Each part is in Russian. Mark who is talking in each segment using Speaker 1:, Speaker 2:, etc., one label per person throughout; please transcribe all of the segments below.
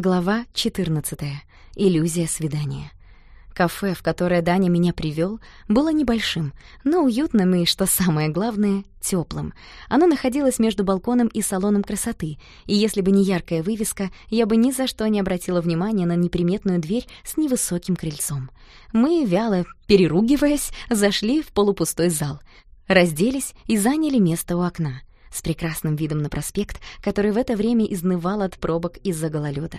Speaker 1: Глава 14. Иллюзия свидания. Кафе, в которое Даня меня привёл, было небольшим, но уютным и, что самое главное, тёплым. Оно находилось между балконом и салоном красоты, и если бы не яркая вывеска, я бы ни за что не обратила внимания на неприметную дверь с невысоким крыльцом. Мы, вяло переругиваясь, зашли в полупустой зал, разделись и заняли место у окна с прекрасным видом на проспект, который в это время изнывал от пробок из-за гололёда.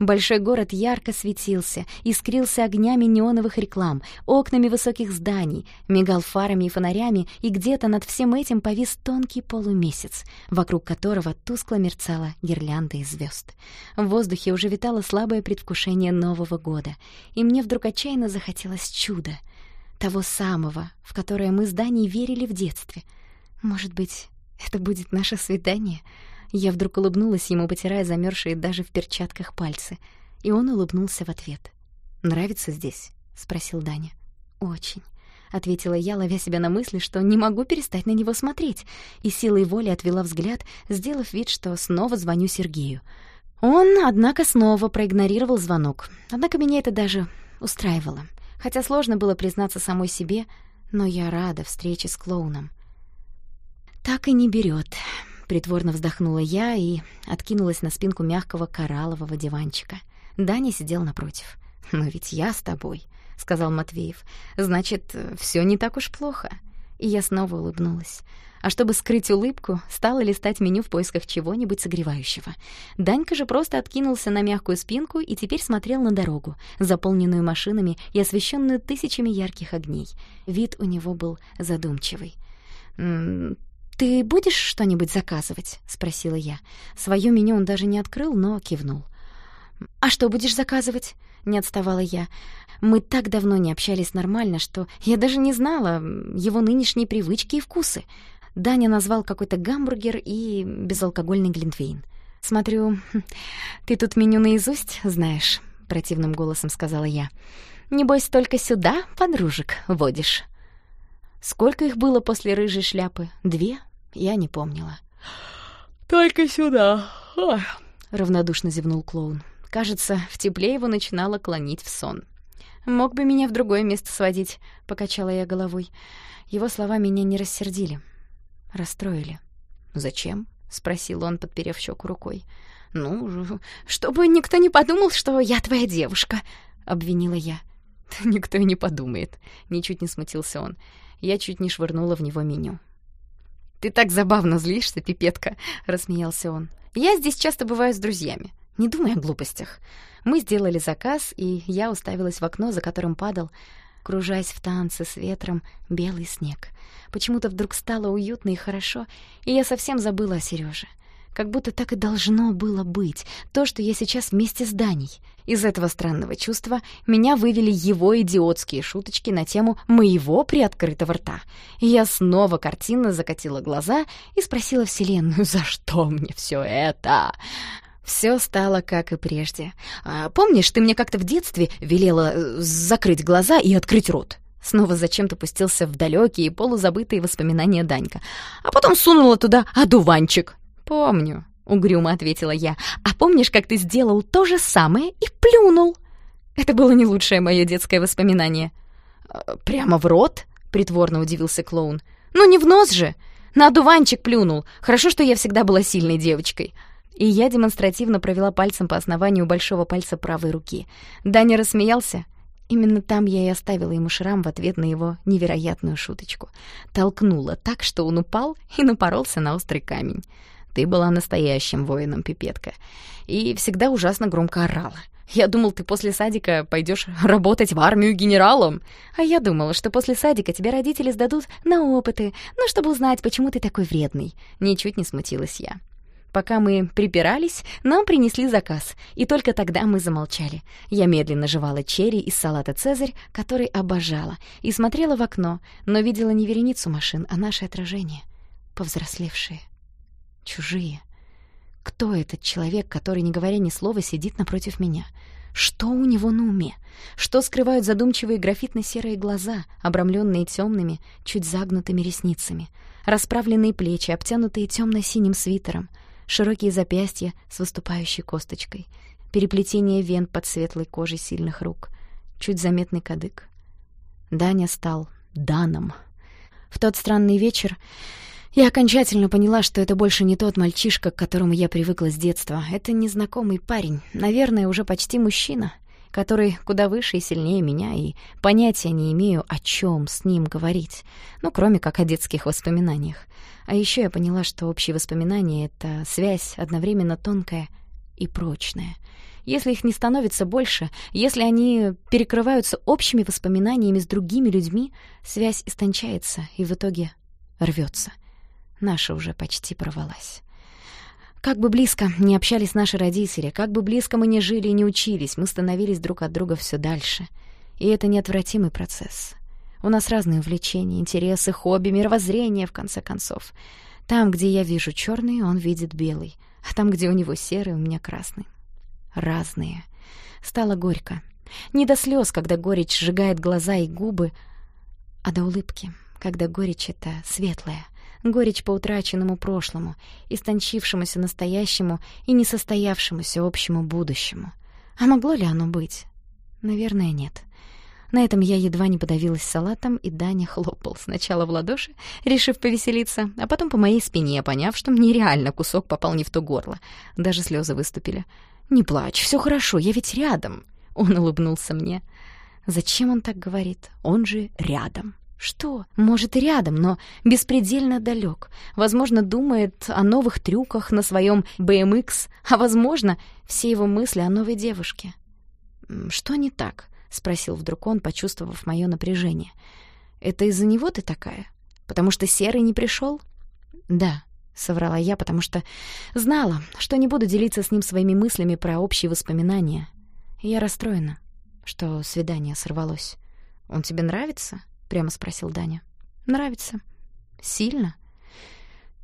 Speaker 1: Большой город ярко светился, искрился огнями неоновых реклам, окнами высоких зданий, мигал фарами и фонарями, и где-то над всем этим повис тонкий полумесяц, вокруг которого тускло мерцала гирлянда из звезд. В воздухе уже витало слабое предвкушение Нового года, и мне вдруг отчаянно захотелось чуда, того самого, в которое мы с Даней верили в детстве. Может быть, это будет наше свидание. Я вдруг улыбнулась ему, потирая замерзшие даже в перчатках пальцы, и он улыбнулся в ответ. «Нравится здесь?» — спросил Даня. «Очень», — ответила я, ловя себя на мысли, что не могу перестать на него смотреть, и силой воли отвела взгляд, сделав вид, что снова звоню Сергею. Он, однако, снова проигнорировал звонок. Однако меня это даже устраивало. Хотя сложно было признаться самой себе, но я рада встрече с клоуном. «Так и не берет. притворно вздохнула я и откинулась на спинку мягкого кораллового диванчика. Даня сидел напротив. «Но ведь я с тобой», — сказал Матвеев. «Значит, все не так уж плохо». И я снова улыбнулась. А чтобы скрыть улыбку, стала листать меню в поисках чего-нибудь согревающего. Данька же просто откинулся на мягкую спинку и теперь смотрел на дорогу, заполненную машинами и освещенную тысячами ярких огней. Вид у него был задумчивый. «Ты будешь что-нибудь заказывать?» — спросила я. Своё меню он даже не открыл, но кивнул. «А что будешь заказывать?» — не отставала я. Мы так давно не общались нормально, что я даже не знала его нынешние привычки и вкусы. Даня назвал какой-то гамбургер и безалкогольный глинтвейн. «Смотрю, ты тут меню наизусть знаешь», — противным голосом сказала я. «Небось, только сюда подружек водишь». Сколько их было после рыжей шляпы? Две? Я не помнила.
Speaker 2: «Только сюда!» Ой.
Speaker 1: — равнодушно зевнул клоун. Кажется, в тепле его начинало клонить в сон. «Мог бы меня в другое место сводить», — покачала я головой. Его слова меня не рассердили. Расстроили. «Зачем?» — спросил он, подперев щеку рукой. «Ну, чтобы никто не подумал, что я твоя девушка», — обвинила я. «Никто и не подумает», — ничуть не смутился он. Я чуть не швырнула в него меню. «Ты так забавно злишься, пипетка!» — рассмеялся он. «Я здесь часто бываю с друзьями. Не думай о глупостях». Мы сделали заказ, и я уставилась в окно, за которым падал, кружась в танце с ветром, белый снег. Почему-то вдруг стало уютно и хорошо, и я совсем забыла о Серёже как будто так и должно было быть, то, что я сейчас вместе с Даней. Из этого странного чувства меня вывели его идиотские шуточки на тему моего приоткрытого рта. Я снова картинно закатила глаза и спросила Вселенную, за что мне все это? Все стало как и прежде. А, «Помнишь, ты мне как-то в детстве велела э, закрыть глаза и открыть рот?» Снова зачем-то пустился в далекие полузабытые воспоминания Данька. А потом сунула туда одуванчик. «Помню», — угрюмо ответила я. «А помнишь, как ты сделал то же самое и плюнул?» Это было не лучшее мое детское воспоминание. «Э, «Прямо в рот?» — притворно удивился клоун. «Ну не в нос же! На одуванчик плюнул. Хорошо, что я всегда была сильной девочкой». И я демонстративно провела пальцем по основанию большого пальца правой руки. Даня рассмеялся. Именно там я и оставила ему шрам в ответ на его невероятную шуточку. Толкнула так, что он упал и напоролся на острый камень. Ты была настоящим воином, пипетка. И всегда ужасно громко орала. Я думал, ты после садика пойдешь работать в армию генералом. А я думала, что после садика тебя родители сдадут на опыты, ну, чтобы узнать, почему ты такой вредный. Ничуть не смутилась я. Пока мы припирались, нам принесли заказ, и только тогда мы замолчали. Я медленно жевала черри из салата «Цезарь», который обожала, и смотрела в окно, но видела не вереницу машин, а наше отражение, повзрослевшие чужие. Кто этот человек, который, не говоря ни слова, сидит напротив меня? Что у него на уме? Что скрывают задумчивые графитно-серые глаза, обрамленные темными, чуть загнутыми ресницами, расправленные плечи, обтянутые темно-синим свитером, широкие запястья с выступающей косточкой, переплетение вен под светлой кожей сильных рук, чуть заметный кадык. Даня стал Даном. В тот странный вечер я окончательно поняла, что это больше не тот мальчишка, к которому я привыкла с детства. Это незнакомый парень, наверное, уже почти мужчина, который куда выше и сильнее меня, и понятия не имею, о чем с ним говорить, ну, кроме как о детских воспоминаниях. А еще я поняла, что общие воспоминания — это связь одновременно тонкая и прочная. Если их не становится больше, если они перекрываются общими воспоминаниями с другими людьми, связь истончается и в итоге рвется. Наша уже почти порвалась. Как бы близко не общались наши родители, как бы близко мы не жили и не учились, мы становились друг от друга все дальше. И это неотвратимый процесс. У нас разные увлечения, интересы, хобби, мировоззрение, в конце концов. Там, где я вижу черный, он видит белый, а там, где у него серый, у меня красный. Разные. Стало горько. Не до слез, когда горечь сжигает глаза и губы, а до улыбки, когда горечь — это светлая — горечь по утраченному прошлому, истончившемуся настоящему и несостоявшемуся общему будущему. А могло ли оно быть? Наверное, нет. На этом я едва не подавилась салатом, и Даня хлопал сначала в ладоши, решив повеселиться, а потом по моей спине, поняв, что мне реально кусок попал не в то горло. Даже слезы выступили. «Не плачь, все хорошо, я ведь рядом!» Он улыбнулся мне. «Зачем он так говорит? Он же рядом!» Что? Может, и рядом, но беспредельно далек. Возможно, думает о новых трюках на своем BMX, а, возможно, все его мысли о новой девушке. «Что не так?» — спросил вдруг он, почувствовав мое напряжение. «Это из-за него ты такая? Потому что Серый не пришел? «Да», — соврала я, потому что знала, что не буду делиться с ним своими мыслями про общие воспоминания. я расстроена, что свидание сорвалось. «Он тебе нравится?» Прямо спросил Даня. Нравится. Сильно?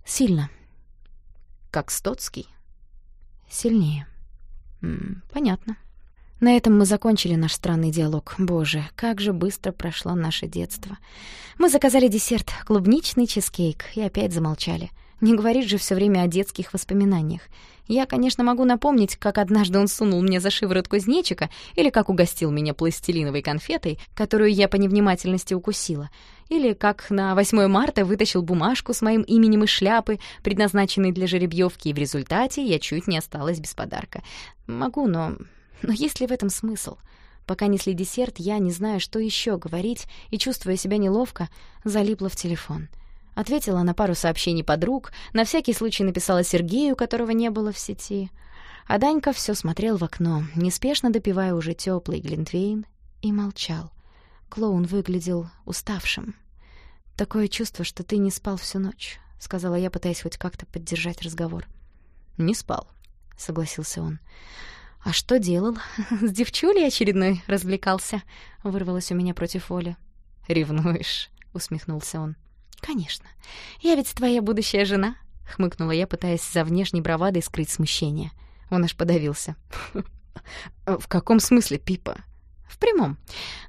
Speaker 1: Сильно. Как Стоцкий? Сильнее. М -м, понятно. На этом мы закончили наш странный диалог. Боже, как же быстро прошло наше детство. Мы заказали десерт, клубничный чизкейк, и опять замолчали. Не говорит же все время о детских воспоминаниях. Я, конечно, могу напомнить, как однажды он сунул мне за шиворот кузнечика или как угостил меня пластилиновой конфетой, которую я по невнимательности укусила, или как на 8 марта вытащил бумажку с моим именем из шляпы, предназначенной для жеребьевки, и в результате я чуть не осталась без подарка. Могу, но... Но есть ли в этом смысл? Пока несли десерт, я, не знаю, что еще говорить, и, чувствуя себя неловко, залипла в телефон — Ответила на пару сообщений подруг, на всякий случай написала Сергею, которого не было в сети. А Данька все смотрел в окно, неспешно допивая уже теплый глинтвейн, и молчал. Клоун выглядел уставшим. «Такое чувство, что ты не спал всю ночь», — сказала я, пытаясь хоть как-то поддержать разговор. «Не спал», — согласился он. «А что делал? С девчулей очередной развлекался?» — вырвалось у меня против воли. «Ревнуешь?» — усмехнулся он. «Конечно. Я ведь твоя будущая жена», — хмыкнула я, пытаясь за внешней бравадой скрыть смущение. Он аж подавился. «В каком смысле, Пипа?» «В прямом.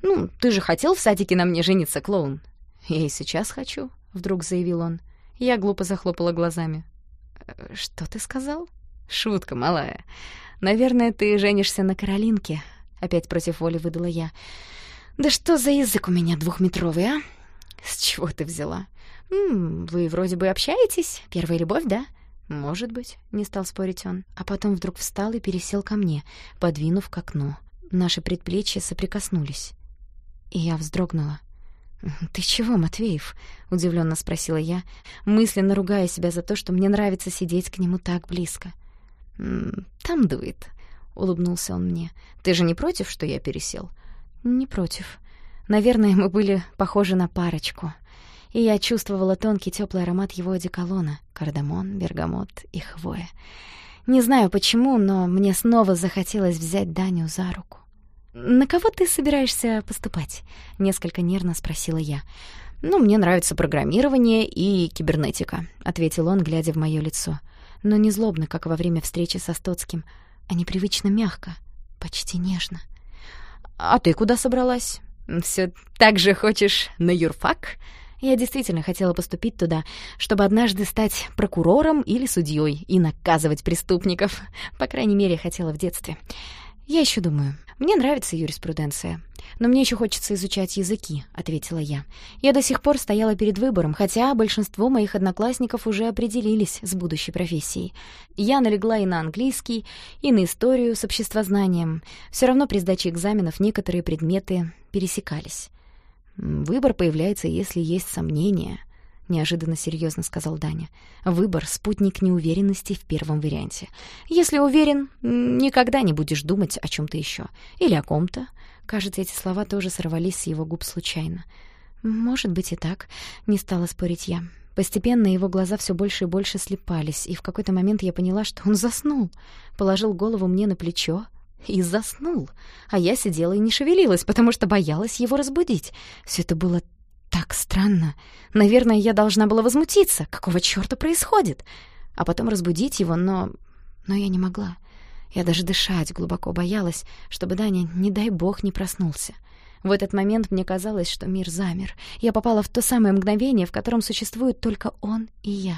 Speaker 1: Ну, ты же хотел в садике на мне жениться, клоун?» «Я и сейчас хочу», — вдруг заявил он. Я глупо захлопала глазами. «Э, «Что ты сказал?» «Шутка, малая. Наверное, ты женишься на Каролинке», — опять против воли выдала я. «Да что за язык у меня двухметровый, а?» «С чего ты взяла?» «М -м, «Вы вроде бы общаетесь? Первая любовь, да?» «Может быть», — не стал спорить он. А потом вдруг встал и пересел ко мне, подвинув к окну. Наши предплечья соприкоснулись. И я вздрогнула. «Ты чего, Матвеев?» — удивленно спросила я, мысленно ругая себя за то, что мне нравится сидеть к нему так близко. «Там дует», — улыбнулся он мне. «Ты же не против, что я пересел?» «Не против. Наверное, мы были похожи на парочку. И я чувствовала тонкий теплый аромат его одеколона — кардамон, бергамот и хвоя. Не знаю почему, но мне снова захотелось взять Даню за руку. «На кого ты собираешься поступать?» — несколько нервно спросила я. «Ну, мне нравится программирование и кибернетика», — ответил он, глядя в моё лицо. Но не злобно, как во время встречи со Стоцким, а непривычно мягко, почти нежно. «А ты куда собралась?» Все так же хочешь на юрфак?» Я действительно хотела поступить туда, чтобы однажды стать прокурором или судьей и наказывать преступников. По крайней мере, хотела в детстве. Я еще думаю. Мне нравится юриспруденция. Но мне еще хочется изучать языки, ответила я. Я до сих пор стояла перед выбором, хотя большинство моих одноклассников уже определились с будущей профессией. Я налегла и на английский, и на историю с обществознанием. Все равно при сдаче экзаменов некоторые предметы пересекались. Выбор появляется, если есть сомнения, неожиданно серьезно сказал Даня. Выбор спутник неуверенности в первом варианте. Если уверен, никогда не будешь думать о чем то еще или о ком-то. Кажется, эти слова тоже сорвались с его губ случайно. Может быть и так, не стала спорить я. Постепенно его глаза все больше и больше слепались, и в какой-то момент я поняла, что он заснул. Положил голову мне на плечо, и заснул. А я сидела и не шевелилась, потому что боялась его разбудить. Все это было так странно. Наверное, я должна была возмутиться. Какого чёрта происходит? А потом разбудить его, но... Но я не могла. Я даже дышать глубоко боялась, чтобы Даня, не дай бог, не проснулся. В этот момент мне казалось, что мир замер. Я попала в то самое мгновение, в котором существуют только он и я.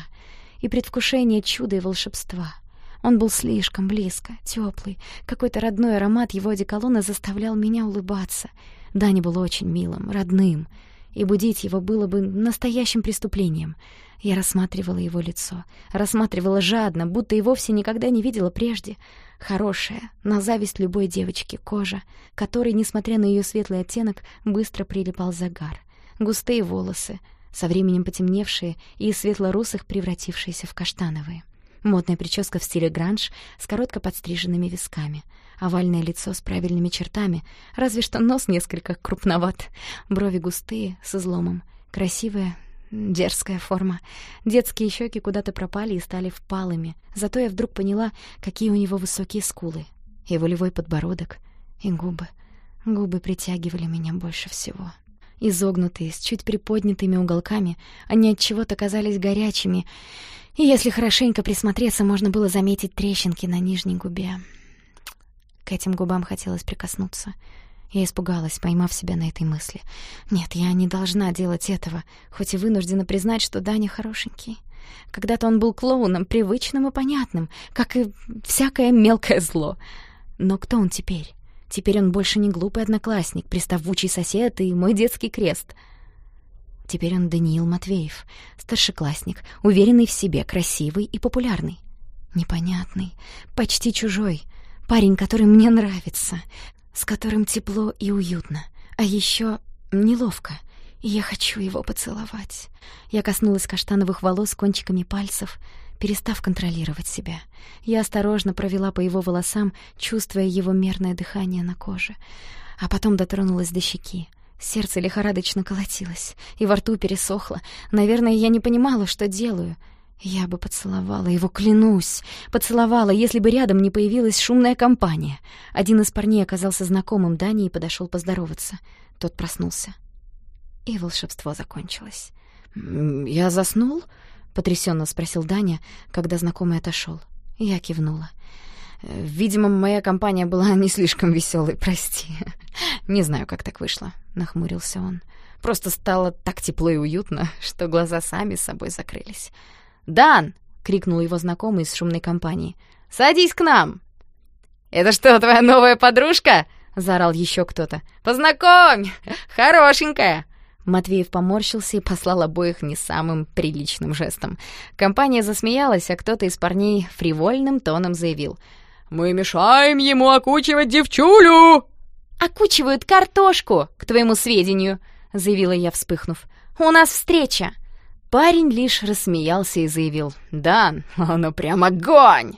Speaker 1: И предвкушение чуда и волшебства — он был слишком близко, теплый. Какой-то родной аромат его одеколона заставлял меня улыбаться. Дани был очень милым, родным, и будить его было бы настоящим преступлением. Я рассматривала его лицо, рассматривала жадно, будто и вовсе никогда не видела прежде. Хорошая, на зависть любой девочки, кожа, которой, несмотря на ее светлый оттенок, быстро прилипал загар. Густые волосы, со временем потемневшие и из светло-русых превратившиеся в каштановые. Модная прическа в стиле гранж с коротко подстриженными висками. Овальное лицо с правильными чертами, разве что нос несколько крупноват. Брови густые, с изломом. Красивая, дерзкая форма. Детские щеки куда-то пропали и стали впалыми. Зато я вдруг поняла, какие у него высокие скулы. И волевой подбородок, и губы. Губы притягивали меня больше всего. Изогнутые, с чуть приподнятыми уголками, они от чего-то казались горячими и если хорошенько присмотреться, можно было заметить трещинки на нижней губе. К этим губам хотелось прикоснуться. Я испугалась, поймав себя на этой мысли. Нет, я не должна делать этого, хоть и вынуждена признать, что Даня хорошенький. Когда-то он был клоуном, привычным и понятным, как и всякое мелкое зло. Но кто он теперь? Теперь он больше не глупый одноклассник, приставучий сосед и мой детский крест — Теперь он Даниил Матвеев, старшеклассник, уверенный в себе, красивый и популярный. Непонятный, почти чужой, парень, который мне нравится, с которым тепло и уютно, а еще неловко, я хочу его поцеловать. Я коснулась каштановых волос кончиками пальцев, перестав контролировать себя. Я осторожно провела по его волосам, чувствуя его мерное дыхание на коже, а потом дотронулась до щеки. Сердце лихорадочно колотилось, и во рту пересохло. Наверное, я не понимала, что делаю. Я бы поцеловала его, клянусь. Поцеловала, если бы рядом не появилась шумная компания. Один из парней оказался знакомым Дани и подошел поздороваться. Тот проснулся. И волшебство закончилось. «Я заснул?» — потрясенно спросил Даня, когда знакомый отошел. Я кивнула. Видимо, моя компания была не слишком веселой, прости. Не знаю, как так вышло, нахмурился он. Просто стало так тепло и уютно, что глаза сами с собой закрылись. «Дан!» — крикнул его знакомый из шумной компании. «Садись к нам!» «Это что, твоя новая подружка?» — заорал еще кто-то. «Познакомь! Хорошенькая!» Матвеев поморщился и послал обоих не самым приличным жестом. Компания засмеялась, а кто-то из парней фривольным тоном заявил — мы мешаем ему окучивать девчулю!» «Окучивают картошку, к твоему сведению», — заявила я, вспыхнув. «У нас встреча!» Парень лишь рассмеялся и заявил. «Да, оно прям огонь!»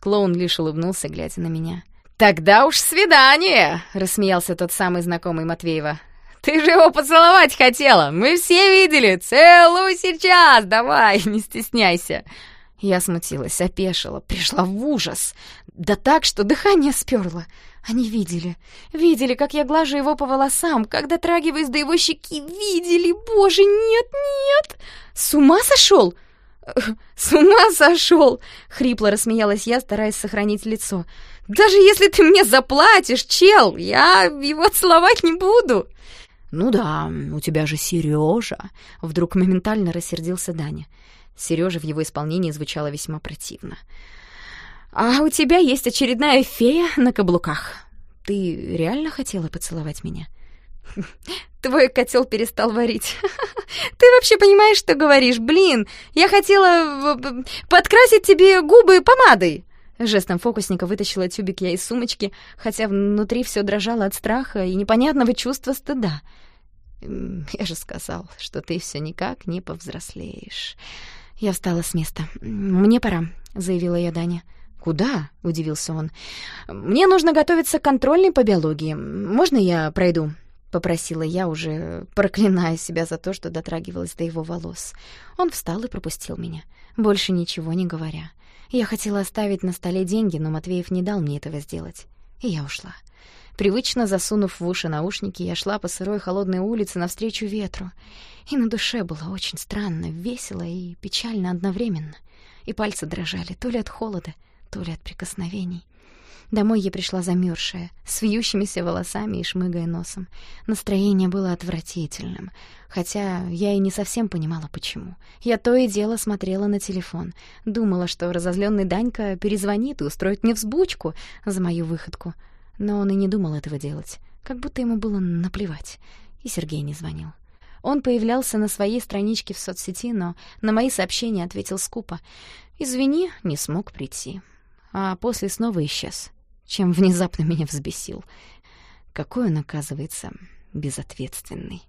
Speaker 1: Клоун лишь улыбнулся, глядя на меня. «Тогда уж свидание!» — рассмеялся тот самый знакомый Матвеева. «Ты же его поцеловать хотела! Мы все видели! Целуй сейчас! Давай, не стесняйся!» Я смутилась, опешила, пришла в ужас. Да так, что дыхание сперло. Они видели. Видели, как я глажу его по волосам, как дотрагиваюсь до его щеки. Видели! Боже, нет, нет! С ума сошел? «С ума сошел!» — хрипло рассмеялась я, стараясь сохранить лицо. «Даже если ты мне заплатишь, чел, я его целовать не буду!» «Ну да, у тебя же Сережа. Вдруг моментально рассердился Даня. Сережа в его исполнении звучало весьма противно. «А у тебя есть очередная фея на каблуках. Ты реально хотела поцеловать меня?» Твой котел перестал варить. Ты вообще понимаешь, что говоришь? Блин, я хотела подкрасить тебе губы помадой. Жестом фокусника вытащила тюбик я из сумочки, хотя внутри все дрожало от страха и непонятного чувства стыда. «Я же сказал, что ты все никак не повзрослеешь». Я встала с места. «Мне пора», — заявила я Дане. «Куда?» — удивился он. «Мне нужно готовиться к контрольной по биологии. Можно я пройду?» — попросила я, уже проклиная себя за то, что дотрагивалась до его волос. Он встал и пропустил меня, больше ничего не говоря. Я хотела оставить на столе деньги, но Матвеев не дал мне этого сделать. И я ушла. Привычно засунув в уши наушники, я шла по сырой холодной улице навстречу ветру. И на душе было очень странно, весело и печально одновременно. И пальцы дрожали то ли от холода, то ли от прикосновений. Домой я пришла замерзшая, с вьющимися волосами и шмыгая носом. Настроение было отвратительным, хотя я и не совсем понимала, почему. Я то и дело смотрела на телефон, думала, что разозленный Данька перезвонит и устроит мне взбучку за мою выходку. Но он и не думал этого делать, как будто ему было наплевать. И Сергей не звонил. Он появлялся на своей страничке в соцсети, но на мои сообщения ответил скупо. «Извини, не смог прийти». А после снова исчез чем внезапно меня взбесил. Какой он, оказывается, безответственный.